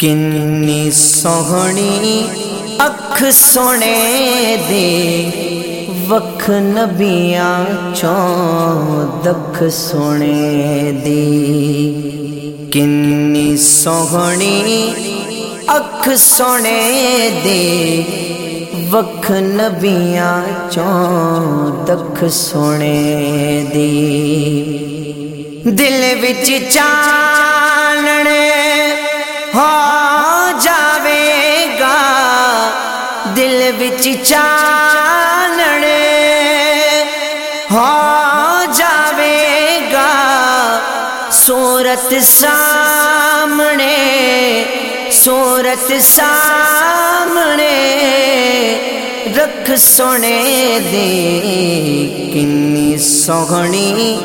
کنی سوہنی اکھ سونے دے وکھ نبیاں چوں دکھ سونے دی کنی سوہنی اکھ سونے دے وکھ نبیاں چوں دکھ سونے دی دل وچ چاننے دل بچ چانڑ ہو جاوے گا سورت سامنے سورت سامنے۔ رکھ سونے دے، کنی سوہنی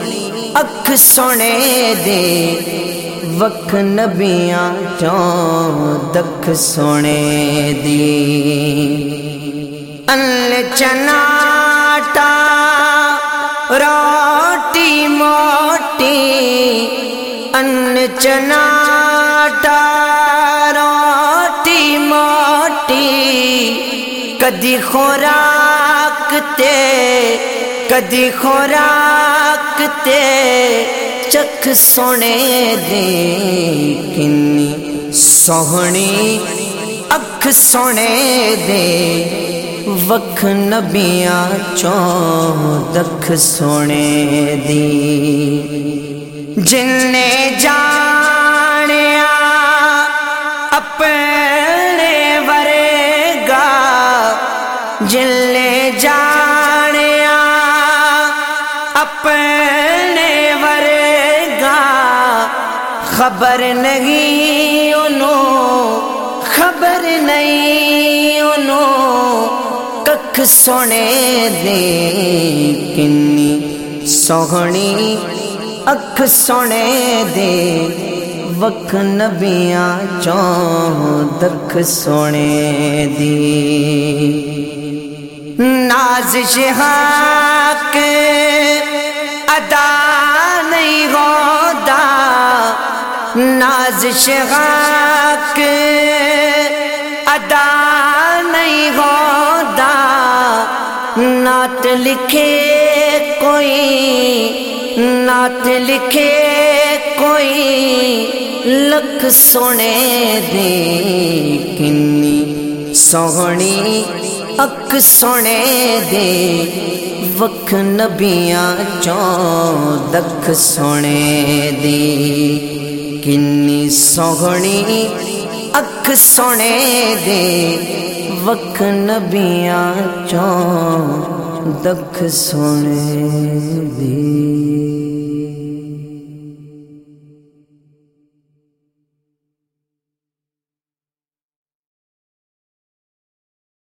اکھ سونے دے۔ وکھ نبیاں چوں دکھ سونے دی۔ ال چناٹا روٹی موٹی۔ ان چناٹا روٹی موٹی۔ کدی خوراک تے، کدی خوراک تے۔ چکھ سونے دے کنی سوہنی، اکھ سونے دے۔ وکھ نبیاں چوں دکھ سونے دی۔ جن نے جانیا اپنے ورے گا جن نے جانیا اپنے خبر نہیں انہوں خبر نہیں انہوں ککھ سونے دے کنی سوہنی، اکھ سونے دے۔ وکھ نبیاں چوں دکھ سونے دی۔ ناز شہاک ناز شہاک ادا نہیں ہوتا نعت لکھے کوئی، نعت لکھے کوئی۔ لکھ سونے دے کنی سوہنی، اک سونے دے۔ وکھ نبیاں چوں دکھ سونے دی کنی سوہنی اکھ سونے دے وک نبیاں چوں دکھ سونے دے